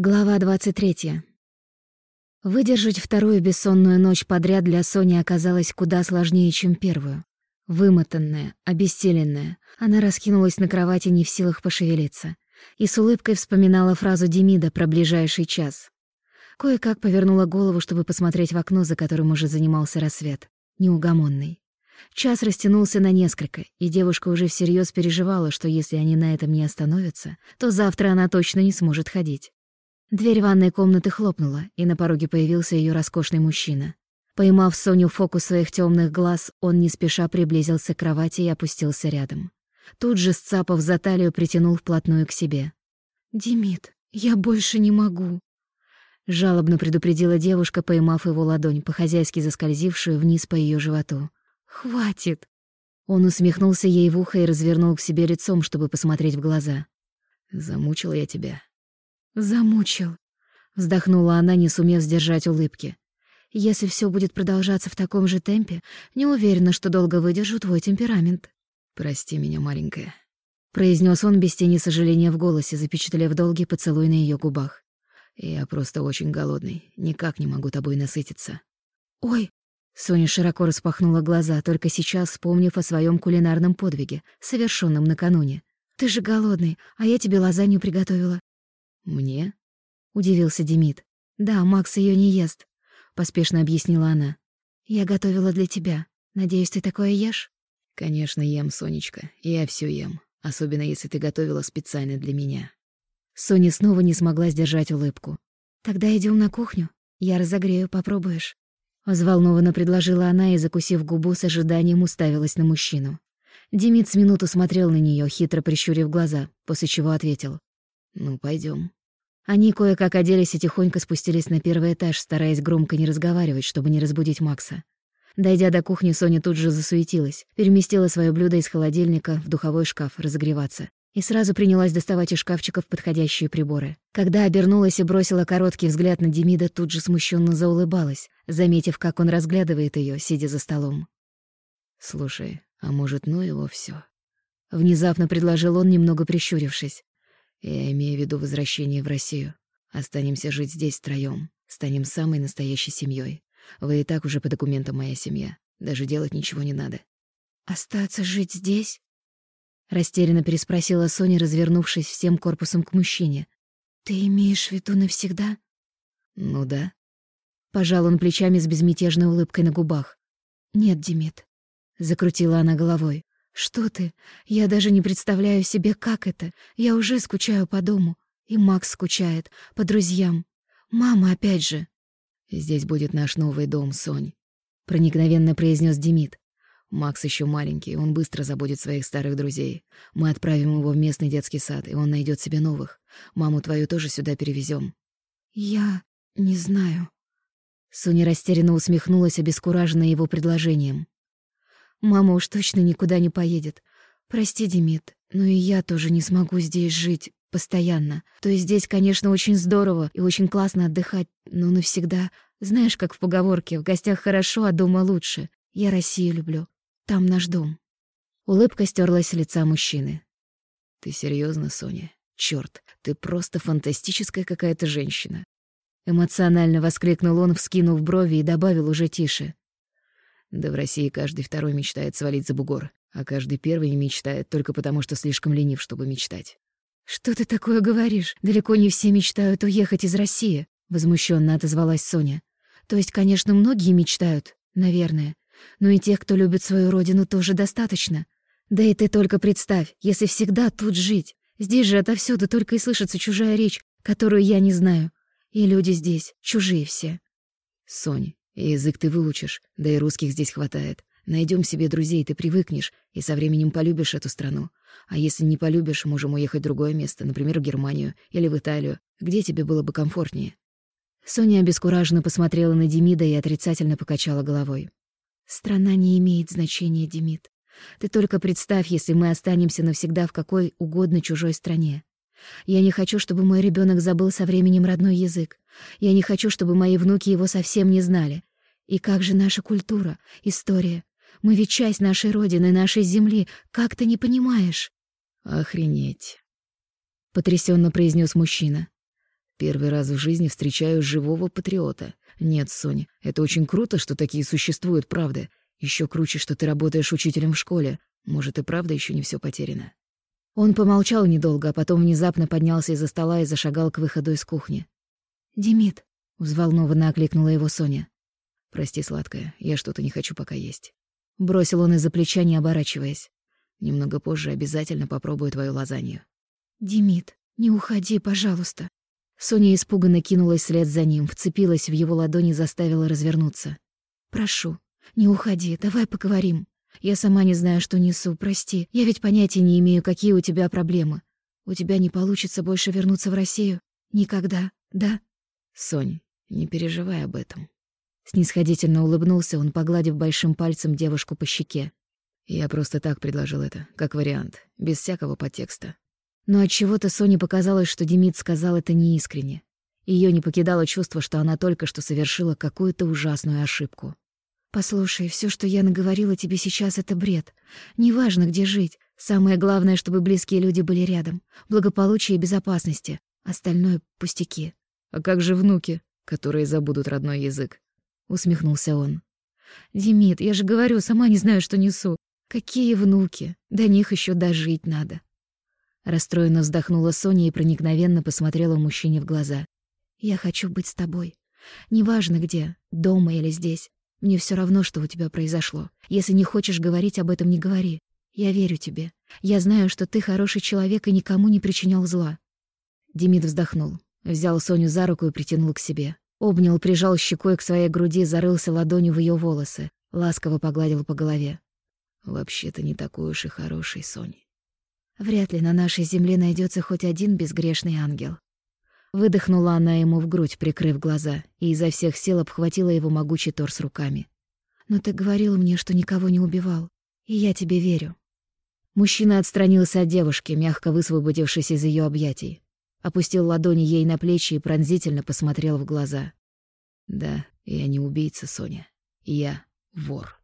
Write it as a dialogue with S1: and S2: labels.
S1: Глава 23. Выдержать вторую бессонную ночь подряд для Сони оказалось куда сложнее, чем первую. Вымотанная, обессиленная, она раскинулась на кровати не в силах пошевелиться и с улыбкой вспоминала фразу Демида про ближайший час. Кое-как повернула голову, чтобы посмотреть в окно, за которым уже занимался рассвет. Неугомонный. Час растянулся на несколько, и девушка уже всерьез переживала, что если они на этом не остановятся, то завтра она точно не сможет ходить. Дверь ванной комнаты хлопнула, и на пороге появился ее роскошный мужчина. Поймав Соню в фокус своих темных глаз, он не спеша приблизился к кровати и опустился рядом. Тут же, сцапав за талию, притянул вплотную к себе. «Димит, я больше не могу», — жалобно предупредила девушка, поймав его ладонь, по-хозяйски заскользившую вниз по ее животу. «Хватит!» Он усмехнулся ей в ухо и развернул к себе лицом, чтобы посмотреть в глаза.
S2: «Замучил я тебя»,
S1: Замучил. Вздохнула она, не сумев сдержать улыбки. Если все будет продолжаться в таком же темпе, не уверена, что долго выдержу твой темперамент.
S2: Прости меня, маленькая,
S1: произнес он без тени сожаления в голосе, запечатлев долгий поцелуй на ее губах.
S2: Я просто очень голодный, никак не могу тобой насытиться.
S1: Ой, Соня широко распахнула глаза, только сейчас вспомнив о своем кулинарном подвиге, совершенном накануне. Ты же голодный, а я тебе лазанью приготовила.
S2: «Мне?»
S1: — удивился Демид. «Да, Макс ее не ест», — поспешно объяснила она. «Я готовила для тебя. Надеюсь, ты такое ешь?»
S2: «Конечно, ем, Сонечка. Я все ем. Особенно, если ты готовила специально для меня».
S1: Соня снова не смогла сдержать улыбку. «Тогда идем на кухню. Я разогрею, попробуешь». Взволнованно предложила она и, закусив губу, с ожиданием уставилась на мужчину. Демид с минуту смотрел на нее, хитро прищурив глаза, после чего ответил.
S2: «Ну, пойдем.
S1: Они кое-как оделись и тихонько спустились на первый этаж, стараясь громко не разговаривать, чтобы не разбудить Макса. Дойдя до кухни, Соня тут же засуетилась, переместила свое блюдо из холодильника в духовой шкаф разогреваться и сразу принялась доставать из шкафчиков подходящие приборы. Когда обернулась и бросила короткий взгляд на Демида, тут же смущенно заулыбалась, заметив, как он разглядывает ее, сидя за столом.
S2: «Слушай, а может, ну его все?
S1: Внезапно предложил он, немного прищурившись.
S2: Я имею в виду возвращение в Россию. Останемся жить здесь втроём. Станем самой настоящей семьей. Вы и так уже по документам моя семья. Даже делать ничего не надо.
S1: Остаться жить здесь? Растерянно переспросила Соня, развернувшись всем корпусом к мужчине. Ты имеешь в виду навсегда?
S2: Ну да.
S1: Пожал он плечами с безмятежной улыбкой на губах. Нет, Димит. Закрутила она головой. «Что ты? Я даже не представляю себе, как это. Я уже скучаю по дому. И Макс скучает, по друзьям. Мама опять же».
S2: «Здесь будет наш новый дом, Сонь», — проникновенно произнес Демид. «Макс еще маленький, он быстро забудет своих старых друзей. Мы отправим его в местный детский сад, и он найдет себе новых. Маму твою тоже сюда перевезем.
S1: «Я не знаю». Соня растерянно усмехнулась, обескураженная его предложением. Мама уж точно никуда не поедет. Прости, Демид, но и я тоже не смогу здесь жить постоянно. То есть здесь, конечно, очень здорово и очень классно отдыхать, но навсегда. Знаешь, как в поговорке, в гостях хорошо, а дома лучше. Я Россию люблю. Там наш дом. Улыбка стерлась с лица мужчины.
S2: Ты серьезно, Соня? Черт, ты просто фантастическая какая-то женщина.
S1: Эмоционально воскликнул он, вскинув брови и добавил уже тише.
S2: Да в России каждый второй мечтает свалить за бугор, а каждый первый мечтает только потому, что слишком ленив, чтобы мечтать.
S1: «Что ты такое говоришь? Далеко не все мечтают уехать из России», — возмущенно отозвалась Соня. «То есть, конечно, многие мечтают, наверное, но и тех, кто любит свою родину, тоже достаточно. Да и ты только представь, если всегда тут жить. Здесь же отовсюду только и слышится чужая речь, которую я не знаю. И люди здесь чужие все».
S2: «Сонь, язык ты выучишь, да и русских здесь хватает. Найдем себе друзей, ты привыкнешь, и со временем полюбишь эту страну. А если не полюбишь, можем уехать в другое место, например, в Германию или в Италию, где тебе было бы комфортнее».
S1: Соня обескураженно посмотрела на Демида и отрицательно покачала головой. «Страна не имеет значения, Демид. Ты только представь, если мы останемся навсегда в какой угодно чужой стране. Я не хочу, чтобы мой ребенок забыл со временем родной язык. Я не хочу, чтобы мои внуки его совсем не знали. И как же наша культура, история? Мы ведь часть нашей родины, нашей земли. Как ты не понимаешь?
S2: Охренеть.
S1: Потрясенно произнес мужчина.
S2: Первый раз в жизни встречаю живого патриота. Нет, Соня, это очень круто, что такие существуют, правда. Еще круче, что ты работаешь учителем в школе. Может, и правда еще не все потеряно.
S1: Он помолчал недолго, а потом внезапно поднялся из-за стола и зашагал к выходу из кухни. «Демид», — взволнованно окликнула его Соня.
S2: «Прости, сладкая, я что-то не хочу пока есть».
S1: Бросил он из-за плеча, не оборачиваясь.
S2: Немного позже обязательно попробую твою лазанью.
S1: «Демид, не уходи, пожалуйста». Соня испуганно кинулась вслед за ним, вцепилась в его ладони и заставила развернуться. «Прошу, не уходи, давай поговорим. Я сама не знаю, что несу, прости. Я ведь понятия не имею, какие у тебя проблемы. У тебя не получится больше вернуться в Россию? Никогда, да?»
S2: «Сонь, не переживай об этом».
S1: Снисходительно улыбнулся он, погладив большим пальцем девушку по щеке.
S2: Я просто так предложил это, как вариант, без всякого подтекста.
S1: Но от чего то Соне показалось, что Демид сказал это неискренне. Ее не покидало чувство, что она только что совершила какую-то ужасную ошибку. «Послушай, все, что я наговорила тебе сейчас, — это бред. Неважно, где жить. Самое главное, чтобы близкие люди были рядом. Благополучие и безопасности. Остальное — пустяки».
S2: «А как же внуки, которые забудут родной язык?» — усмехнулся он.
S1: «Демид, я же говорю, сама не знаю, что несу. Какие внуки? До них еще дожить надо. Расстроенно вздохнула Соня и проникновенно посмотрела мужчине в глаза. Я хочу быть с тобой. Неважно где, дома или здесь. Мне все равно, что у тебя произошло. Если не хочешь говорить об этом, не говори. Я верю тебе. Я знаю, что ты хороший человек и никому не причинял зла. Демид вздохнул, взял Соню за руку и притянул к себе. Обнял, прижал щекой к своей груди, зарылся ладонью в ее волосы, ласково погладил по голове.
S2: Вообще-то не такой уж и хороший, Соня.
S1: Вряд ли на нашей земле найдется хоть один безгрешный ангел. Выдохнула она ему в грудь, прикрыв глаза, и изо всех сил обхватила его могучий торс руками. «Но ты говорил мне, что никого не убивал, и я тебе верю». Мужчина отстранился от девушки, мягко высвободившись из ее объятий. Опустил ладони ей на плечи и пронзительно посмотрел в глаза.
S2: «Да, я не убийца, Соня. Я вор».